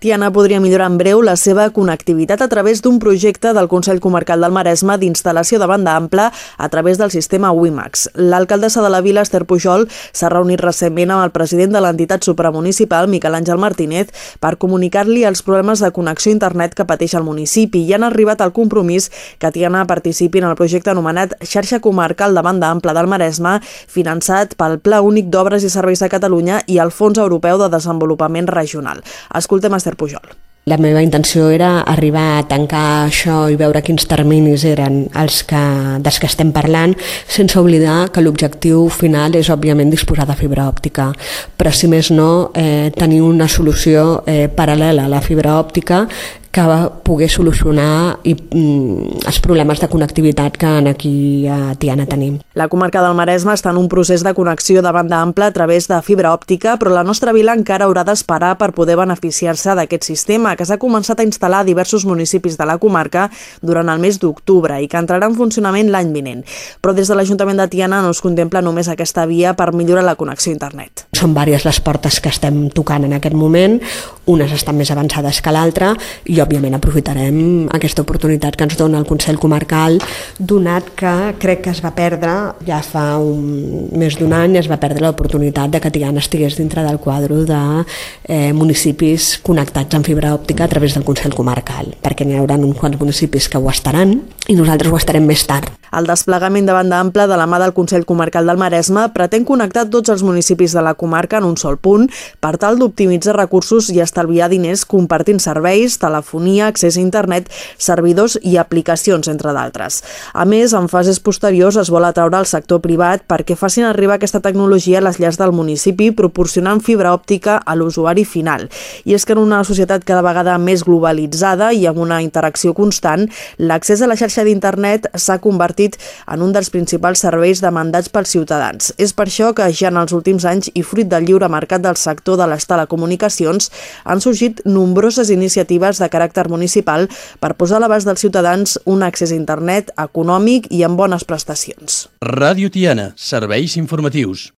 Tiana podria millorar en breu la seva connectivitat a través d'un projecte del Consell Comarcal del Maresme d'instal·lació de banda ampla a través del sistema WiMAX. L'alcaldessa de la vila, Esther Pujol, s'ha reunit recentment amb el president de l'entitat supramunicipal, Miquel Àngel Martínez, per comunicar-li els problemes de connexió a internet que pateix el municipi i han arribat al compromís que Tiana participi en el projecte anomenat Xarxa Comarcal de Banda Ampla del Maresme, finançat pel Pla Únic d'Obres i Serveis de Catalunya i el Fons Europeu de Desenvolupament Regional. Escoltem Esther Pujol. La meva intenció era arribar a tancar això i veure quins terminis eren els que, dels que estem parlant, sense oblidar que l'objectiu final és, òbviament, disposar de fibra òptica. Però, si més no, eh, tenir una solució eh, paral·lela a la fibra òptica que poder solucionar i, mm, els problemes de connectivitat que aquí a Tiana tenim. La comarca del Maresme està en un procés de connexió de banda ampla a través de fibra òptica, però la nostra vila encara haurà d'esperar per poder beneficiar-se d'aquest sistema, que s'ha començat a instal·lar a diversos municipis de la comarca durant el mes d'octubre i que entrarà en funcionament l'any vinent. Però des de l'Ajuntament de Tiana no es contempla només aquesta via per millorar la connexió a internet. Són diverses les portes que estem tocant en aquest moment, unes estan més avançades que l'altra i òbviament aprofitarem aquesta oportunitat que ens dona el Consell Comarcal, donat que crec que es va perdre ja fa un, més d'un any, es va perdre l'oportunitat de que Tiana estigués dintre del quadre de eh, municipis connectats amb fibra òptica a través del Consell Comarcal, perquè n'hi haurà uns quants municipis que ho estaran i nosaltres ho estarem més tard. El desplegament de banda ampla de la mà del Consell Comarcal del Maresme pretén connectar tots els municipis de la comarca en un sol punt per tal d'optimitzar recursos i estalviar diners compartint serveis, telefonia, accés a internet, servidors i aplicacions, entre d'altres. A més, en fases posteriors es vol atraure al sector privat perquè facin arribar aquesta tecnologia a les llars del municipi proporcionant fibra òptica a l'usuari final. I és que en una societat cada vegada més globalitzada i amb una interacció constant, l'accés a la xarxa d'internet s'ha convertit convertit en un dels principals serveis demandats pels ciutadans. És per això que ja en els últims anys i fruit del lliure mercat del sector de les telecomunicacions han sorgit nombroses iniciatives de caràcter municipal per posar a l'abast dels ciutadans un accés a internet econòmic i amb bones prestacions. Ràdio Tiana, serveis informatius.